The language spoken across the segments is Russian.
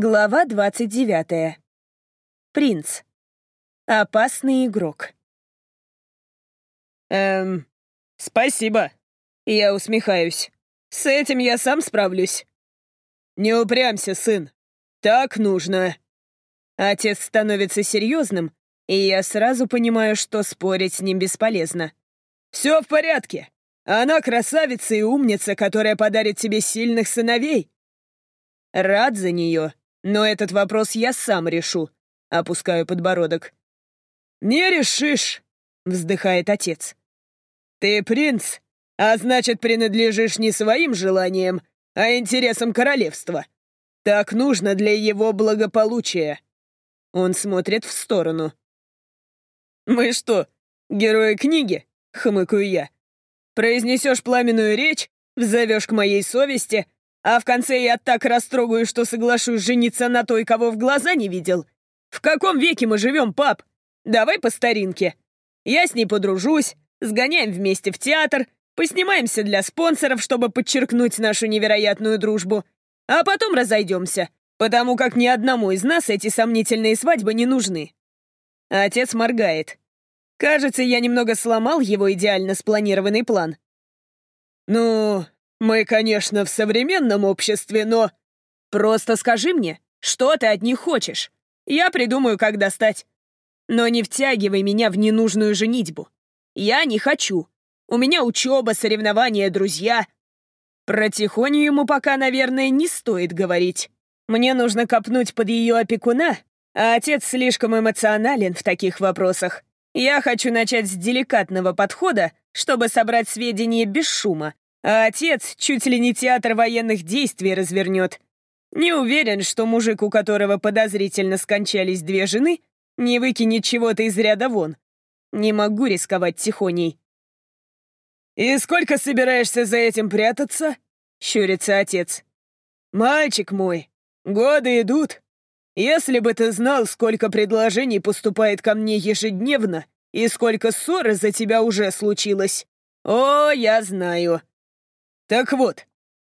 Глава 29. Принц. Опасный игрок. Эм, спасибо. Я усмехаюсь. С этим я сам справлюсь. Не упрямься, сын. Так нужно. Отец становится серьезным, и я сразу понимаю, что спорить с ним бесполезно. Все в порядке. Она красавица и умница, которая подарит тебе сильных сыновей. Рад за нее, но этот вопрос я сам решу. Опускаю подбородок. «Не решишь», — вздыхает отец. «Ты принц, а значит, принадлежишь не своим желаниям, а интересам королевства. Так нужно для его благополучия». Он смотрит в сторону. «Мы что, герои книги?» — хмыкаю я. «Произнесешь пламенную речь, взовешь к моей совести, а в конце я так растрогаю, что соглашусь жениться на той, кого в глаза не видел. В каком веке мы живем, пап? Давай по старинке. Я с ней подружусь, сгоняем вместе в театр, поснимаемся для спонсоров, чтобы подчеркнуть нашу невероятную дружбу, а потом разойдемся, потому как ни одному из нас эти сомнительные свадьбы не нужны. Отец моргает. Кажется, я немного сломал его идеально спланированный план. «Ну, мы, конечно, в современном обществе, но...» «Просто скажи мне, что ты от них хочешь? Я придумаю, как достать. Но не втягивай меня в ненужную женитьбу. Я не хочу. У меня учеба, соревнования, друзья. Про Тихоню ему пока, наверное, не стоит говорить. Мне нужно копнуть под ее опекуна, а отец слишком эмоционален в таких вопросах. Я хочу начать с деликатного подхода, чтобы собрать сведения без шума, а отец чуть ли не театр военных действий развернет. Не уверен, что мужик, у которого подозрительно скончались две жены, не выкинет чего-то из ряда вон. Не могу рисковать тихоней. «И сколько собираешься за этим прятаться?» — щурится отец. «Мальчик мой, годы идут. Если бы ты знал, сколько предложений поступает ко мне ежедневно и сколько ссор из-за тебя уже случилось. О, я знаю. Так вот,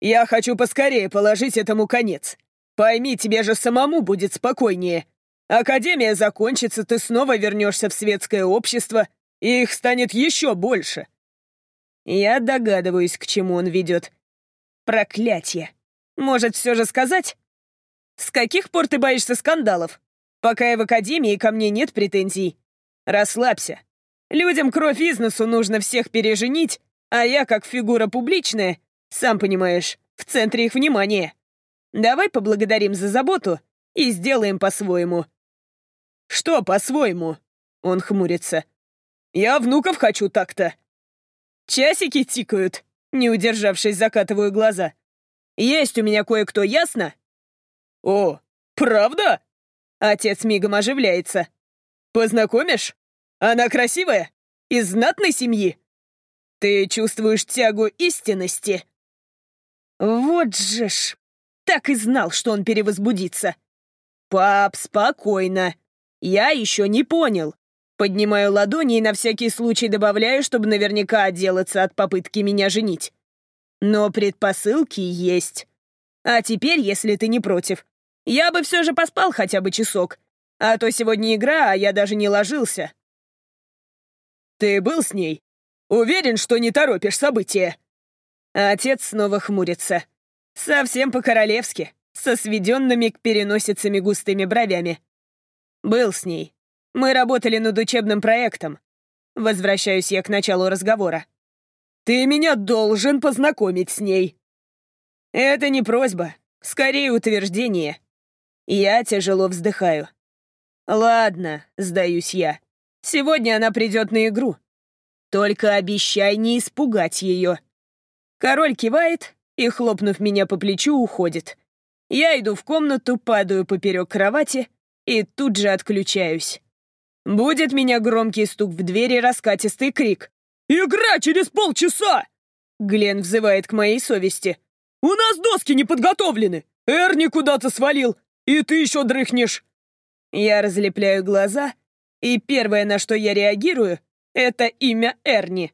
я хочу поскорее положить этому конец. Пойми, тебе же самому будет спокойнее. Академия закончится, ты снова вернешься в светское общество, и их станет еще больше. Я догадываюсь, к чему он ведет. Проклятье. Может, все же сказать? С каких пор ты боишься скандалов? Пока я в академии, ко мне нет претензий. Расслабься. Людям кровь из носу нужно всех переженить, а я, как фигура публичная, сам понимаешь, в центре их внимания. Давай поблагодарим за заботу и сделаем по-своему». «Что по-своему?» — он хмурится. «Я внуков хочу так-то». Часики тикают, не удержавшись, закатываю глаза. «Есть у меня кое-кто, ясно?» «О, правда?» Отец мигом оживляется. «Познакомишь? Она красивая? Из знатной семьи? Ты чувствуешь тягу истинности?» Вот же ж! Так и знал, что он перевозбудится. «Пап, спокойно. Я еще не понял. Поднимаю ладони и на всякий случай добавляю, чтобы наверняка отделаться от попытки меня женить. Но предпосылки есть. А теперь, если ты не против, я бы все же поспал хотя бы часок. А то сегодня игра, а я даже не ложился. Ты был с ней? Уверен, что не торопишь события? отец снова хмурится. Совсем по-королевски, со сведенными к переносицами густыми бровями. Был с ней. Мы работали над учебным проектом. Возвращаюсь я к началу разговора. Ты меня должен познакомить с ней. Это не просьба, скорее утверждение. Я тяжело вздыхаю. Ладно, сдаюсь я. Сегодня она придет на игру. Только обещай не испугать ее. Король кивает и, хлопнув меня по плечу, уходит. Я иду в комнату, падаю поперек кровати и тут же отключаюсь. Будет меня громкий стук в двери и раскатистый крик. «Игра через полчаса!» Глен взывает к моей совести. «У нас доски не подготовлены! Эрни куда-то свалил, и ты еще дрыхнешь!» Я разлепляю глаза, и первое, на что я реагирую, это имя Эрни.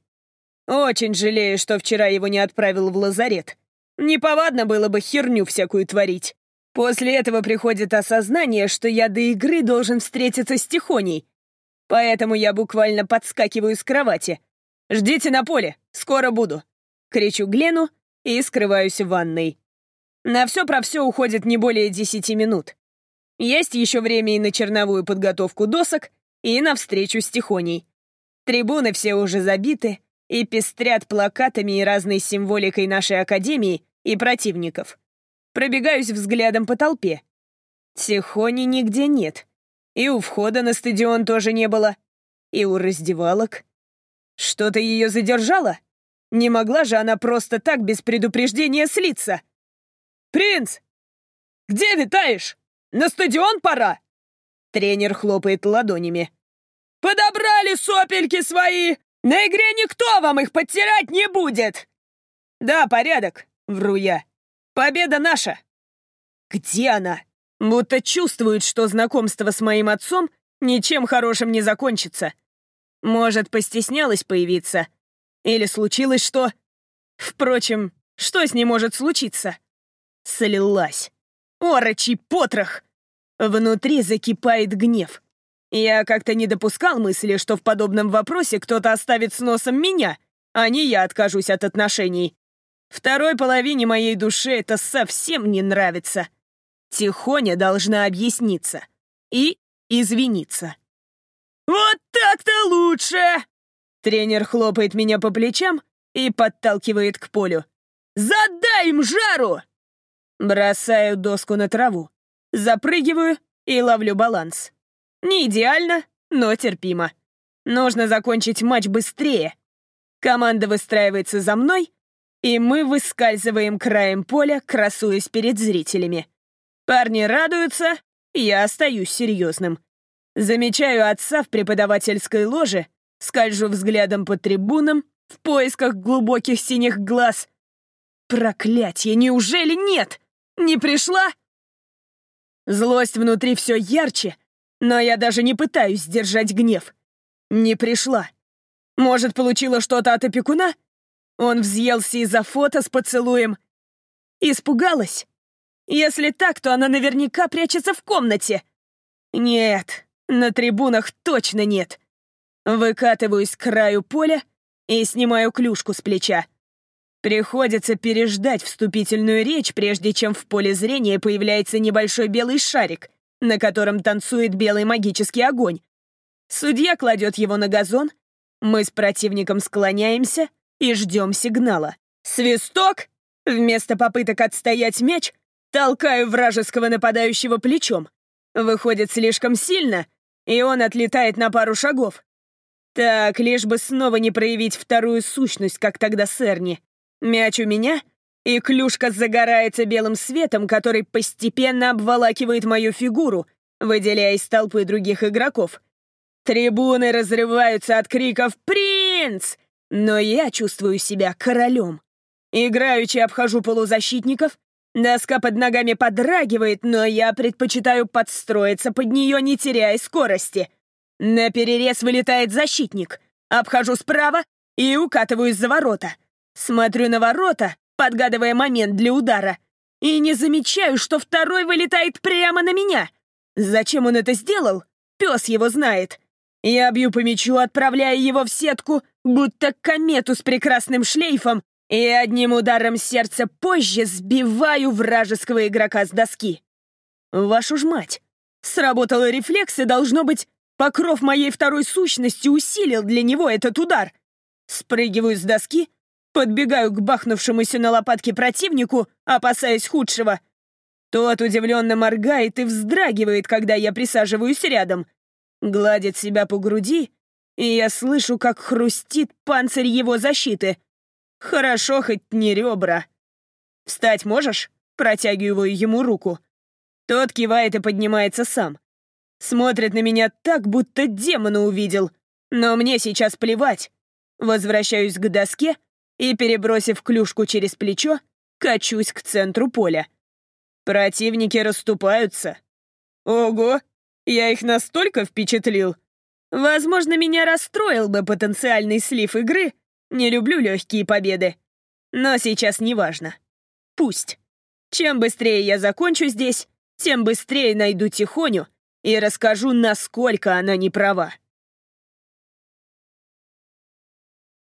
Очень жалею, что вчера его не отправил в лазарет. Неповадно было бы херню всякую творить. После этого приходит осознание, что я до игры должен встретиться с Тихоней. Поэтому я буквально подскакиваю с кровати. «Ждите на поле, скоро буду!» Кричу Глену и скрываюсь в ванной. На все про все уходит не более десяти минут. Есть еще время и на черновую подготовку досок, и на встречу с Тихоней. Трибуны все уже забиты и пестрят плакатами и разной символикой нашей академии и противников. Пробегаюсь взглядом по толпе. Тихони нигде нет. И у входа на стадион тоже не было. И у раздевалок. Что-то ее задержало? Не могла же она просто так без предупреждения слиться. «Принц! Где витаешь? На стадион пора!» Тренер хлопает ладонями. «Подобрали сопельки свои! На игре никто вам их подтирать не будет!» «Да, порядок», — вру я. «Победа наша!» «Где она?» Будто чувствует, что знакомство с моим отцом ничем хорошим не закончится. Может, постеснялась появиться? Или случилось что? Впрочем, что с ней может случиться? Слилась. Орочий потрох! Внутри закипает гнев. Я как-то не допускал мысли, что в подобном вопросе кто-то оставит с носом меня, а не я откажусь от отношений. Второй половине моей души это совсем не нравится. Тихоня должна объясниться и извиниться. «Вот так-то лучше!» Тренер хлопает меня по плечам и подталкивает к полю. «Задай им жару!» Бросаю доску на траву, запрыгиваю и ловлю баланс. Не идеально, но терпимо. Нужно закончить матч быстрее. Команда выстраивается за мной, и мы выскальзываем краем поля, красуясь перед зрителями. Парни радуются, я остаюсь серьезным. Замечаю отца в преподавательской ложе, скольжу взглядом по трибунам в поисках глубоких синих глаз. Проклятье, неужели нет? Не пришла? Злость внутри все ярче, но я даже не пытаюсь сдержать гнев. Не пришла. Может, получила что-то от опекуна? Он взъелся из-за фото с поцелуем. Испугалась? Если так, то она наверняка прячется в комнате. Нет, на трибунах точно нет. Выкатываюсь к краю поля и снимаю клюшку с плеча. Приходится переждать вступительную речь, прежде чем в поле зрения появляется небольшой белый шарик, на котором танцует белый магический огонь. Судья кладет его на газон, мы с противником склоняемся и ждем сигнала. Свисток! Вместо попыток отстоять мяч, толкаю вражеского нападающего плечом. Выходит слишком сильно, и он отлетает на пару шагов. Так, лишь бы снова не проявить вторую сущность, как тогда с Эрни. Мяч у меня, и клюшка загорается белым светом, который постепенно обволакивает мою фигуру, выделяя из толпы других игроков. Трибуны разрываются от криков «Принц!», но я чувствую себя королем. Играючи обхожу полузащитников, доска под ногами подрагивает, но я предпочитаю подстроиться под нее, не теряя скорости. На перерез вылетает защитник. Обхожу справа и укатываюсь за ворота. Смотрю на ворота, подгадывая момент для удара, и не замечаю, что второй вылетает прямо на меня. Зачем он это сделал? Пес его знает. Я бью по мячу, отправляя его в сетку, будто комету с прекрасным шлейфом, и одним ударом сердца позже сбиваю вражеского игрока с доски. Вашу ж мать! Сработал рефлекс, и, должно быть, покров моей второй сущности усилил для него этот удар. Спрыгиваю с доски Подбегаю к бахнувшемуся на лопатке противнику, опасаясь худшего. Тот удивленно моргает и вздрагивает, когда я присаживаюсь рядом. Гладит себя по груди, и я слышу, как хрустит панцирь его защиты. Хорошо хоть не ребра. «Встать можешь?» Протягиваю ему руку. Тот кивает и поднимается сам. Смотрит на меня так, будто демона увидел. Но мне сейчас плевать. Возвращаюсь к доске и, перебросив клюшку через плечо, качусь к центру поля. Противники расступаются. Ого, я их настолько впечатлил. Возможно, меня расстроил бы потенциальный слив игры. Не люблю легкие победы. Но сейчас неважно. Пусть. Чем быстрее я закончу здесь, тем быстрее найду Тихоню и расскажу, насколько она не права.